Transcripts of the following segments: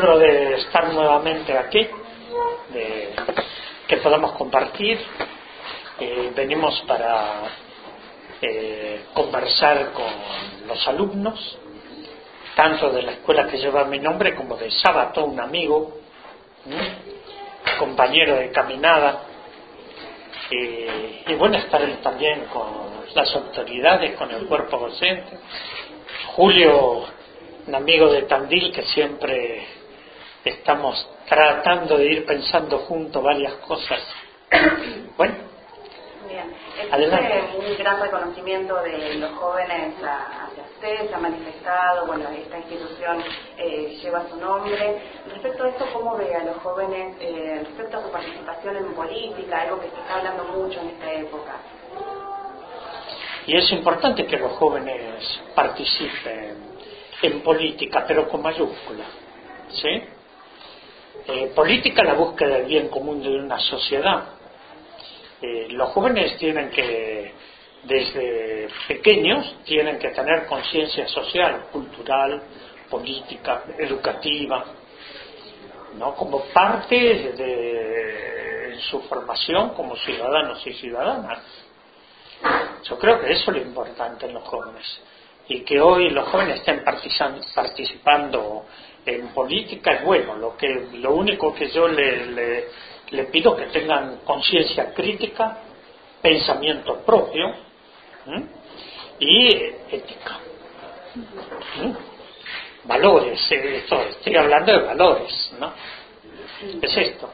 de estar nuevamente aquí, de que podamos compartir. Eh, venimos para eh, conversar con los alumnos, tanto de la escuela que lleva mi nombre como de Sábato, un amigo, compañero de caminada. Eh, y bueno, estar también con las autoridades, con el cuerpo docente. Julio, un amigo de Tandil que siempre estamos tratando de ir pensando juntos varias cosas. Bueno, Bien. Existe un gran reconocimiento de los jóvenes hacia usted, se ha manifestado, bueno, esta institución eh, lleva su nombre. Respecto a esto, ¿cómo ve a los jóvenes eh, respecto a su participación en política, algo que se está hablando mucho en esta época? Y es importante que los jóvenes participen en política, pero con mayúscula. ¿sí? Eh, política la búsqueda del bien común de una sociedad. Eh, los jóvenes tienen que, desde pequeños, tienen que tener conciencia social, cultural, política, educativa, ¿no? como parte de su formación como ciudadanos y ciudadanas. Yo creo que eso es lo importante en los jóvenes y que hoy los jóvenes estén participando en política es bueno. Lo que lo único que yo le, le, pido que tengan conciencia crítica, pensamiento propio y ética. Valores, eh, estoy hablando de valores, ¿no? Es esto.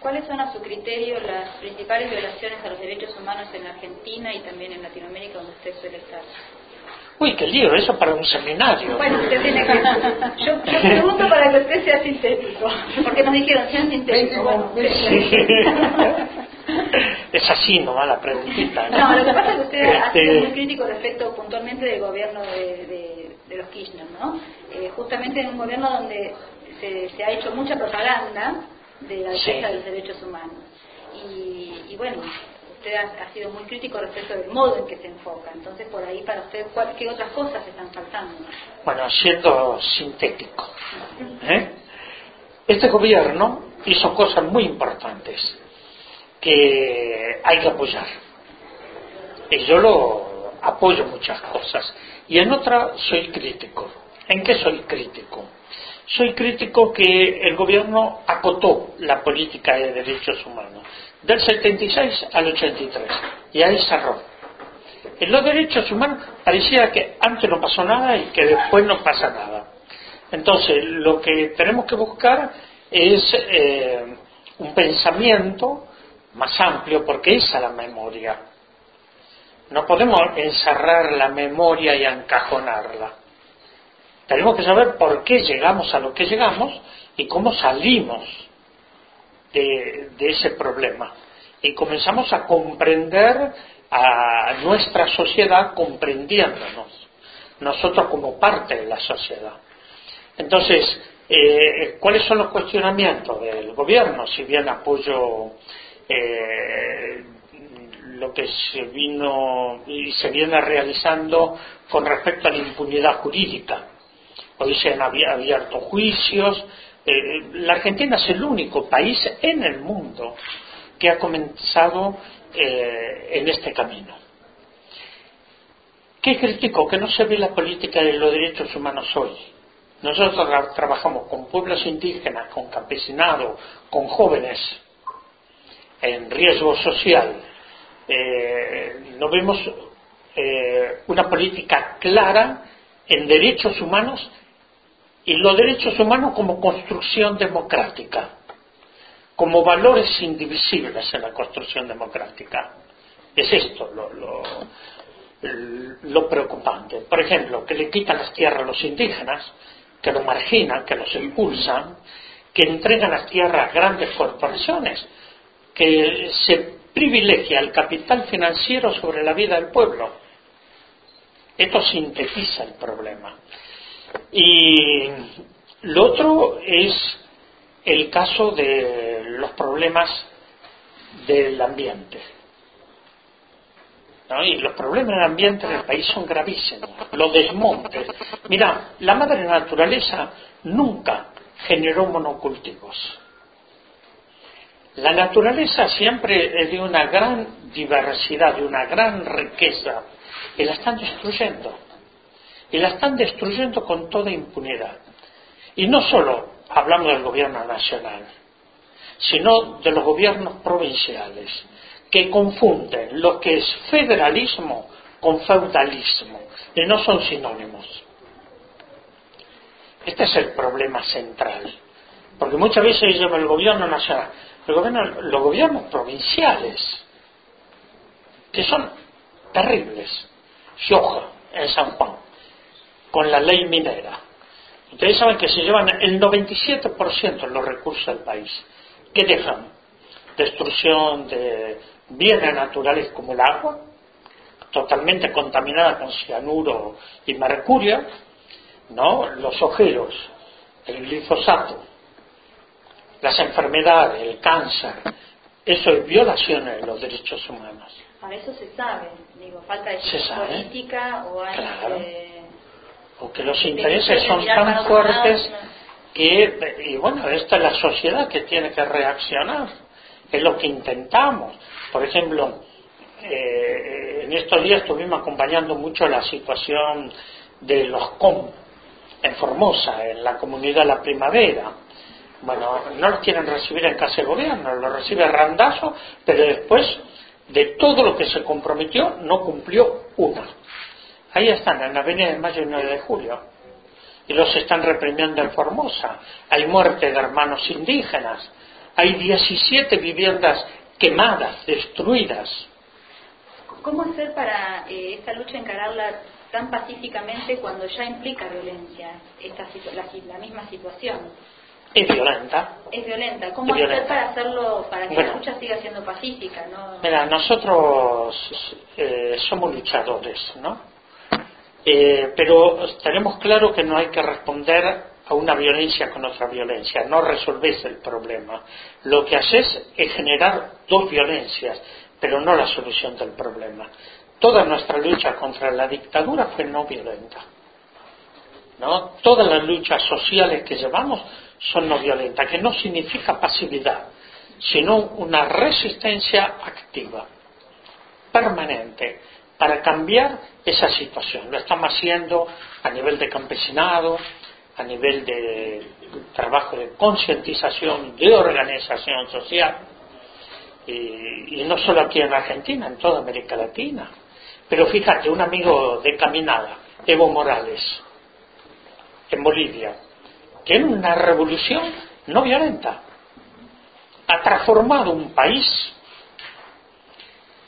¿Cuáles son a su criterio las principales violaciones a los derechos humanos en Argentina y también en Latinoamérica donde usted suele estar? Uy, qué lío, eso para un seminario. Bueno, usted tiene que... Yo, pregunto para que usted sea sintético, porque nos dijeron, sean sintéticos. Bueno, es así nomás la preguntita. ¿no? lo que pasa es que usted ha sido este- muy crítico respecto puntualmente del gobierno de, de, los Kirchner, ¿no? Eh, justamente en un gobierno donde se, se, ha hecho mucha propaganda de la defensa de los derechos humanos. Y, y bueno, usted ha, sido muy crítico respecto del modo en que se enfoca. Entonces, por ahí, para usted, ¿qué otras cosas están faltando? Bueno, siendo sintético, ¿eh? este gobierno hizo cosas muy importantes que hay que apoyar. Y yo lo apoyo muchas cosas. Y en otra soy crítico. ¿En qué soy crítico? Soy crítico que el gobierno acotó la política de derechos humanos del 76 al 83 y ahí cerró. En los derechos humanos parecía que antes no pasó nada y que después no pasa nada. Entonces, lo que tenemos que buscar es eh, un pensamiento más amplio, porque esa es la memoria. No podemos encerrar la memoria y encajonarla. Tenemos que saber por qué llegamos a lo que llegamos y cómo salimos de, ese problema. Y comenzamos a comprender a nuestra sociedad comprendiéndonos, nosotros como parte de la sociedad. Entonces, eh, ¿cuáles son los cuestionamientos del gobierno? Si bien apoyo eh, lo que se vino y se viene realizando con respecto a la impunidad jurídica. Hoy se han abierto juicios. Eh, la Argentina es el único país en el mundo que ha comenzado eh, en este camino. ¿Qué critico? Que no se ve la política de los derechos humanos hoy. Nosotros trabajamos con pueblos indígenas, con campesinado, con jóvenes en riesgo social. Eh, no vemos una política clara en derechos humanos y los derechos humanos como construcción democrática, como valores indivisibles en la construcción democrática. Es esto lo, lo, preocupante. Por ejemplo, que le quitan las tierras a los indígenas, que lo marginan, que los impulsan, que entregan las tierras a grandes corporaciones, que se privilegia el capital financiero sobre la vida del pueblo. Esto sintetiza el problema. Y lo otro es el caso de los problemas del ambiente. Y los problemas del ambiente en el país son gravísimos. Los desmontes. Mira, la madre naturaleza nunca generó monocultivos. La naturaleza siempre es de una gran diversidad, de una gran riqueza, y la están destruyendo. Y la están destruyendo con toda impunidad. Y no solo hablamos del gobierno nacional, sino de los gobiernos provinciales, que confunden lo que es federalismo con feudalismo, y no son sinónimos. Este es el problema central. Porque muchas veces dicen el gobierno nacional, los gobiernos provinciales, que son terribles. Xioja, en San Juan, con la ley minera. Ustedes saben que se llevan el 97% de los recursos del país. ¿Qué dejan? Destrucción de bienes naturales como el agua, totalmente contaminada con cianuro y mercurio, ¿no? los ojeros, el glifosato, las enfermedades, el cáncer, eso es violación de los derechos humanos. Para eso se sabe, digo, falta de política o hay... o que los intereses son tan fuertes que, y bueno, esta es la sociedad que tiene que reaccionar, es lo que intentamos. Por ejemplo, eh, en estos días estuvimos acompañando mucho la situación de los COM en Formosa, en la comunidad La Primavera. Bueno, no los quieren recibir en casa del gobierno, lo recibe Randazo, pero después de todo lo que se comprometió, no cumplió una. Ahí están, en la Avenida de Mayo y 9 de Julio. Y los están reprimiendo en Formosa. Hay muerte de hermanos indígenas. Hay 17 viviendas quemadas, destruidas. ¿Cómo hacer para eh, esta lucha encararla tan pacíficamente cuando ya implica violencia, esta, la misma situación? es violenta. Es violenta. ¿Cómo hacer para hacerlo, para que la lucha siga siendo pacífica? ¿no? Mira, nosotros eh, somos luchadores, ¿no? Eh, pero tenemos claro que no hay que responder a una violencia con otra violencia, no resolves el problema. Lo que haces es generar dos violencias, pero no la solución del problema. Toda nuestra lucha contra la dictadura fue no violenta. ¿no? Todas las luchas sociales que llevamos son no violentas, que no significa pasividad, sino una resistencia activa, permanente, para cambiar esa situación. Lo estamos haciendo a nivel de campesinado, a nivel de trabajo de concientización, de organización social, y, no solo aquí en Argentina, en toda América Latina. Pero fíjate, un amigo de caminada, Evo Morales, en Bolivia, tiene una revolución no violenta. Ha transformado un país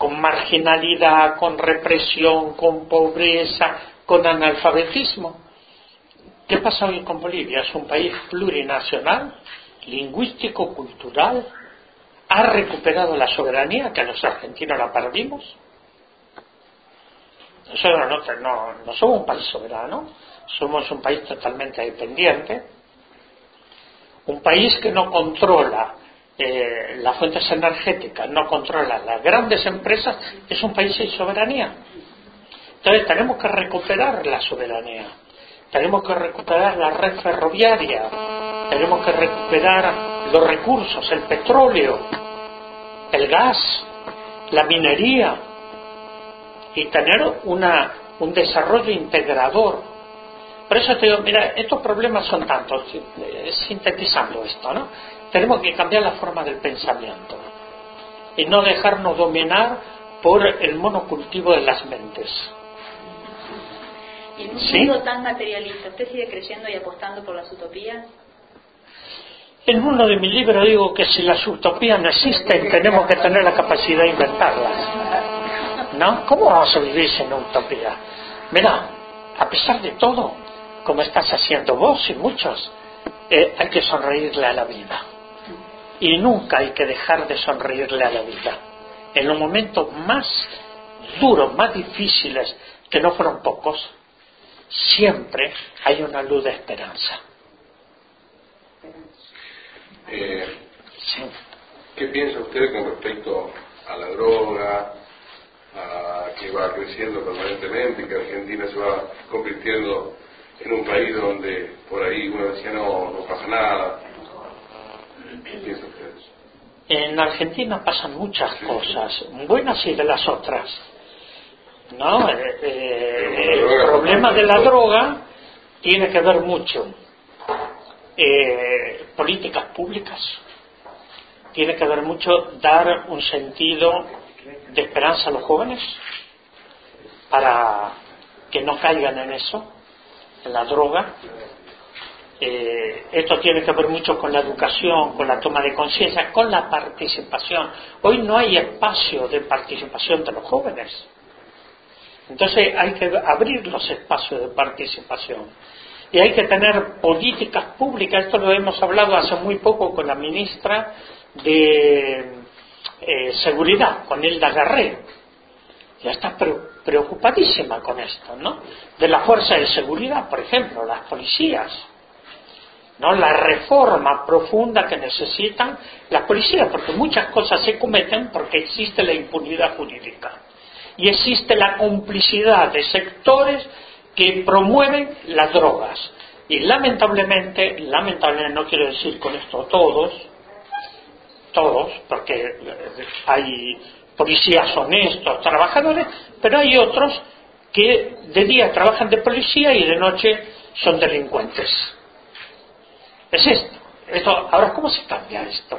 con marginalidad, con represión, con pobreza, con analfabetismo. ¿Qué pasa hoy con Bolivia? Es un país plurinacional, lingüístico, cultural. Ha recuperado la soberanía que los argentinos la perdimos. Nosotros no, no, no somos un país soberano, somos un país totalmente dependiente un país que no controla eh, las fuentes energéticas, no controla las grandes empresas, es un país sin soberanía. Entonces tenemos que recuperar la soberanía, tenemos que recuperar la red ferroviaria, tenemos que recuperar los recursos, el petróleo, el gas, la minería y tener una, un desarrollo integrador por eso te digo, mira, estos problemas son tantos, eh, sintetizando esto, ¿no? Tenemos que cambiar la forma del pensamiento y no dejarnos dominar por el monocultivo de las mentes. Y en un mundo tan materialista, ¿usted sigue creyendo y apostando por las utopías? En uno de mis libros digo que si las utopías no existen, tenemos que tener la capacidad de inventarlas. ¿No? ¿Cómo vamos a vivir sin utopía? Mira, a pesar de todo, como estás haciendo vos y muchos, eh, hay que sonreírle a la vida. Y nunca hay que dejar de sonreírle a la vida. En los momentos más duros, más difíciles, que no fueron pocos, siempre hay una luz de esperanza. Eh, ¿Qué piensa usted con respecto a la droga, a que va creciendo permanentemente, que Argentina se va convirtiendo en un país donde por ahí uno decía no, no pasa nada. En Argentina pasan muchas cosas, buenas y de las otras. ¿No? Eh, eh, el problema de la droga tiene que ver mucho. Eh, políticas públicas, tiene que ver mucho dar un sentido de esperanza a los jóvenes para que no caigan en eso, en la droga. Eh, esto tiene que ver mucho con la educación, con la toma de conciencia, con la participación. Hoy no hay espacio de participación de los jóvenes. Entonces hay que abrir los espacios de participación. Y hay que tener políticas públicas. Esto lo hemos hablado hace muy poco con la ministra de eh, Seguridad, con Elda Garré. Ya está preocupadísima con esto, ¿no? De la fuerza de seguridad, por ejemplo, las policías. ¿No? la reforma profunda que necesitan las policías, porque muchas cosas se cometen porque existe la impunidad jurídica y existe la complicidad de sectores que promueven las drogas. Y lamentablemente, lamentablemente no quiero decir con esto todos, todos, porque hay policías honestos, trabajadores, pero hay otros que de día trabajan de policía y de noche son delincuentes. Es esto. esto ahora, ¿cómo se cambia esto?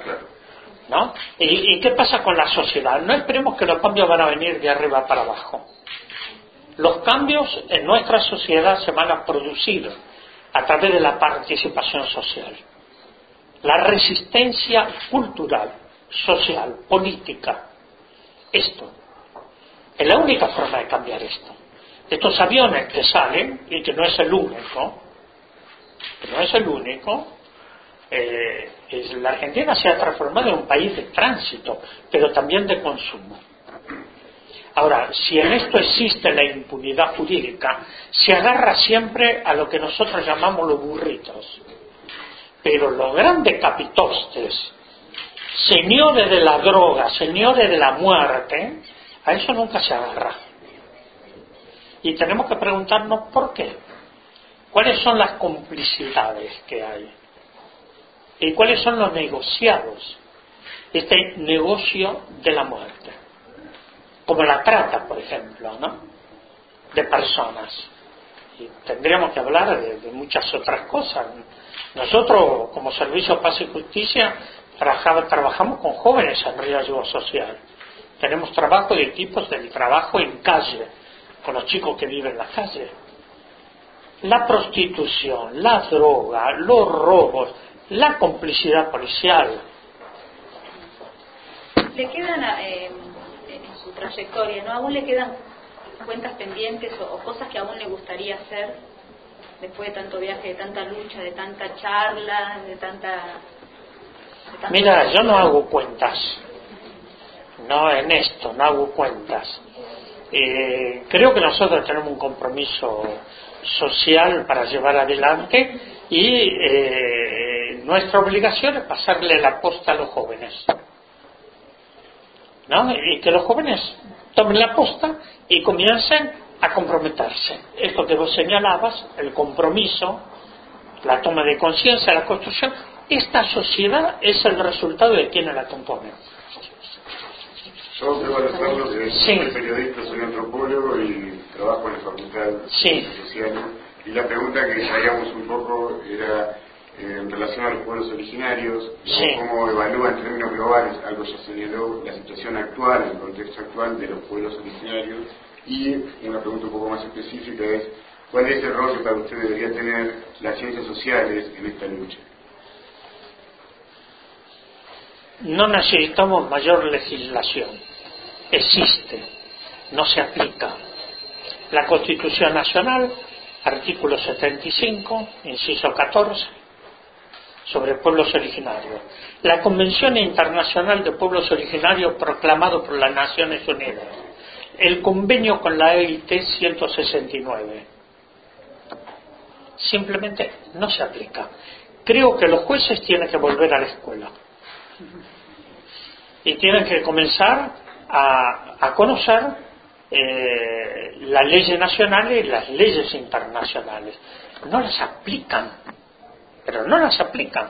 ¿No? ¿Y, qué pasa con la sociedad? No esperemos que los cambios van a venir de arriba para abajo. Los cambios en nuestra sociedad se van a producir a través de la participación social. La resistencia cultural, social, política, esto. Es la única forma de cambiar esto. Estos aviones que salen, y que no es el único, que no es el único, eh, la Argentina se ha transformado en un país de tránsito, pero también de consumo. Ahora, si en esto existe la impunidad jurídica, se agarra siempre a lo que nosotros llamamos los burritos. Pero los grandes capitostes, señores de la droga, señores de la muerte, a eso nunca se agarra. Y tenemos que preguntarnos por qué. ¿Cuáles son las complicidades que hay? ¿Y cuáles son los negociados? Este negocio de la muerte. Como la trata, por ejemplo, ¿no? De personas. Y tendríamos que hablar de, muchas otras cosas. Nosotros, como Servicio Paz y Justicia, trabajamos con jóvenes en riesgo social. Tenemos trabajo de equipos del trabajo en calle, con los chicos que viven en la calle. La prostitución, la droga, los robos, la complicidad policial. Le quedan eh, en su trayectoria, ¿no? ¿Aún le quedan cuentas pendientes o, cosas que aún le gustaría hacer después de tanto viaje, de tanta lucha, de tanta charla, de tanta... Mira, yo no hago cuentas, no en esto, no hago cuentas. Eh, creo que nosotros tenemos un compromiso social para llevar adelante y eh, nuestra obligación es pasarle la posta a los jóvenes. ¿no? Y que los jóvenes tomen la posta y comiencen a comprometerse. Esto que vos señalabas, el compromiso, la toma de conciencia, la construcción, esta sociedad es el resultado de quienes la componen. Yo soy Alessandro, soy periodista, soy antropólogo y trabajo en la Facultad de Ciencias Sociales y la pregunta que traíamos un poco era eh, en relación a los pueblos originarios, cómo evalúa en términos globales, algo ya señaló, la situación actual, el contexto actual de los pueblos originarios, y una pregunta un poco más específica es, ¿cuál es el rol que para usted debería tener las ciencias sociales en esta lucha? No necesitamos mayor legislación, existe, no se aplica. La Constitución Nacional artículo 75, inciso 14, sobre pueblos originarios. La Convención Internacional de Pueblos Originarios proclamado por las Naciones Unidas. El convenio con la EIT 169. Simplemente no se aplica. Creo que los jueces tienen que volver a la escuela. Y tienen que comenzar a, a conocer eh, las leyes nacionales y las leyes internacionales. no las aplican, pero no las aplican.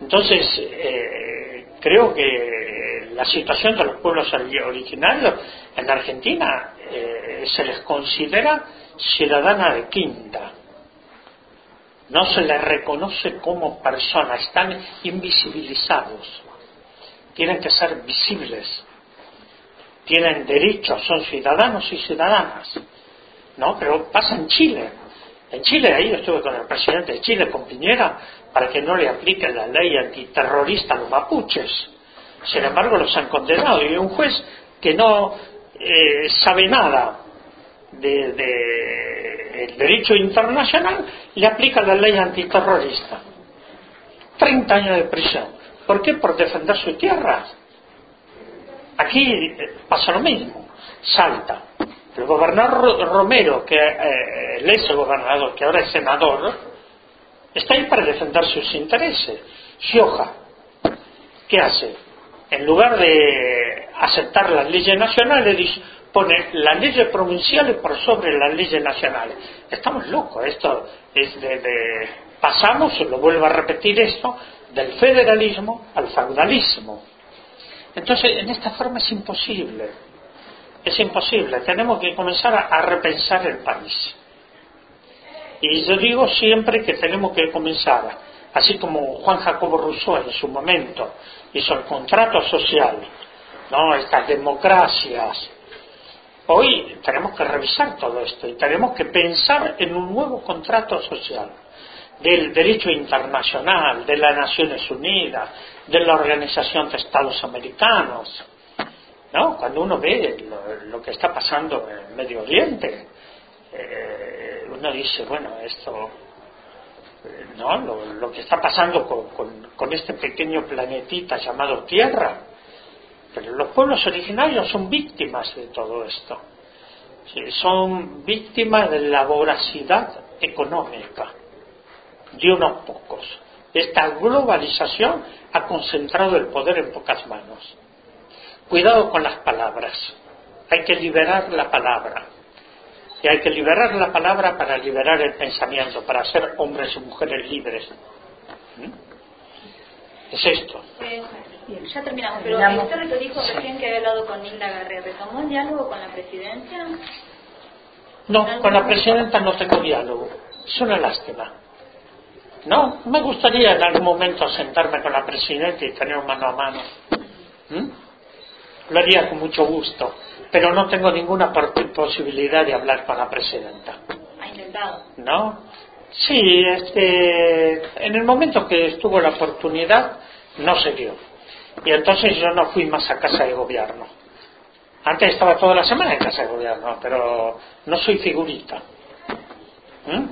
Entonces, eh, creo que la situación de los pueblos originarios en Argentina eh, se les considera ciudadana de quinta. No se les reconoce como personas, están invisibilizados. Tienen que ser visibles. Tienen derechos, son ciudadanos y ciudadanas. ¿No? Pero pasa en Chile. En Chile, ahí estuve con el presidente de Chile, con Piñera, para que no le apliquen la ley antiterrorista a los mapuches. Sin embargo, los han condenado. Y un juez que no eh, sabe nada del de, derecho internacional le aplica la ley antiterrorista. 30 años de prisión. ¿Por qué? Por defender su tierra. Aquí eh, pasa lo mismo. Salta. El gobernador Romero, que eh, el ex gobernador, que ahora es senador, está ahí para defender sus intereses. Gioja, ¿qué hace? En lugar de aceptar las leyes nacionales, pone las leyes provinciales por sobre las leyes nacionales. Estamos locos, esto es de, de pasamos, lo vuelvo a repetir esto, del federalismo al feudalismo. Entonces, en esta forma es imposible, es imposible, tenemos que comenzar a, repensar el país. Y yo digo siempre que tenemos que comenzar, así como Juan Jacobo Rousseau en su momento hizo el contrato social, estas democracias, Hoy tenemos que revisar todo esto y tenemos que pensar en un nuevo contrato social del derecho internacional, de las Naciones Unidas, de la Organización de Estados Americanos. ¿No? Cuando uno ve lo, que está pasando en Medio Oriente, eh, uno dice, bueno, esto, ¿no? Lo, que está pasando con este pequeño planetita llamado Tierra, pero los pueblos originarios son víctimas de todo esto. son víctimas de la voracidad económica de unos pocos. Esta globalización ha concentrado el poder en pocas manos. Cuidado con las palabras. Hay que liberar la palabra. Y hay que liberar la palabra para liberar el pensamiento, para ser hombres y mujeres libres. ¿Mm? Es esto. Bien, ya terminamos. Pero usted lo dijo recién que había hablado con Linda Garre. ¿Retomó el diálogo con la presidencia? No, con la presidenta no tengo diálogo. Es una lástima. No, me gustaría en algún momento sentarme con la presidenta y tener un mano a mano. ¿Mm? Lo haría con mucho gusto, pero no tengo ninguna posibilidad de hablar con la presidenta. ¿Ha intentado? No. Sí, este, en el momento que estuvo la oportunidad, no se dio. Y entonces yo no fui más a casa de gobierno. Antes estaba toda la semana en casa de gobierno, pero no soy figurita. ¿Mm?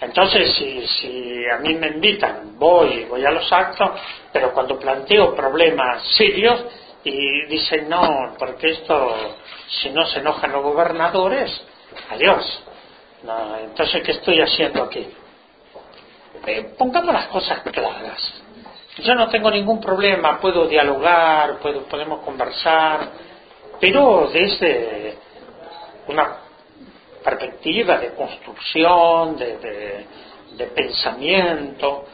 Entonces, si, si a mí me invitan, voy, voy a los actos, pero cuando planteo problemas serios y dicen no, porque esto, si no se enojan los gobernadores, adiós. entonces, ¿qué estoy haciendo aquí? Eh, pongamos las cosas claras. Yo no tengo ningún problema, puedo dialogar, puedo, podemos conversar, pero desde una perspectiva de construcción, de, pensamiento,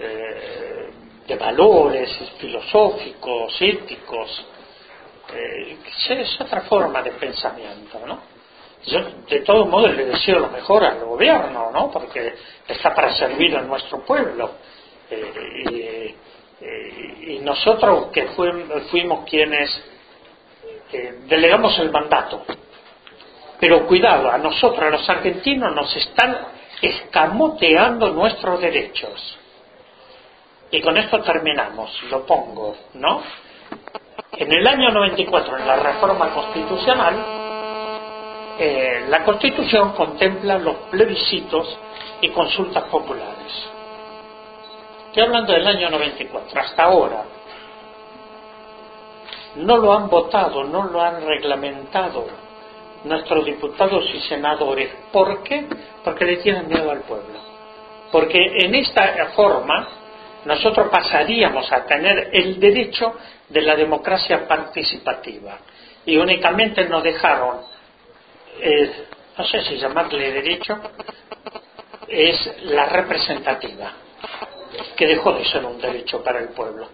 eh, de valores filosóficos, éticos. Eh, es otra forma de pensamiento, ¿no? Yo, de todos modos, le deseo lo mejor al gobierno, ¿no? Porque está para servir a nuestro pueblo eh, y, nosotros que fuimos, quienes eh, delegamos el mandato. Pero cuidado, a nosotros, a los argentinos, nos están escamoteando nuestros derechos. Y con esto terminamos, lo pongo, ¿no? En el año 94, en la reforma constitucional, eh, la Constitución contempla los plebiscitos y consultas populares. Estoy hablando del año 94, hasta ahora. No lo han votado, no lo han reglamentado nuestros diputados y senadores. ¿Por qué? Porque le tienen miedo al pueblo. Porque en esta forma nosotros pasaríamos a tener el derecho de la democracia participativa. Y únicamente nos dejaron, eh, no sé si llamarle derecho, es la representativa, que dejó de ser un derecho para el pueblo.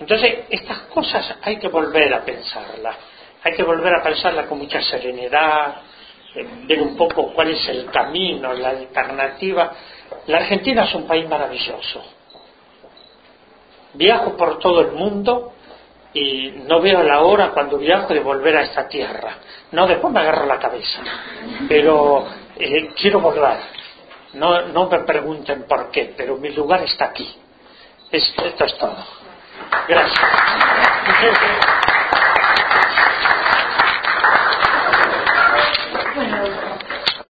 Entonces, estas cosas hay que volver a pensarlas, hay que volver a pensarlas con mucha serenidad, eh, ver un poco cuál es el camino, la alternativa. La Argentina es un país maravilloso. Viajo por todo el mundo y no veo la hora cuando viajo de volver a esta tierra. No, después me agarro la cabeza, pero eh, quiero volver. No, no me pregunten por qué, pero mi lugar está aquí. esto es todo. Gracias.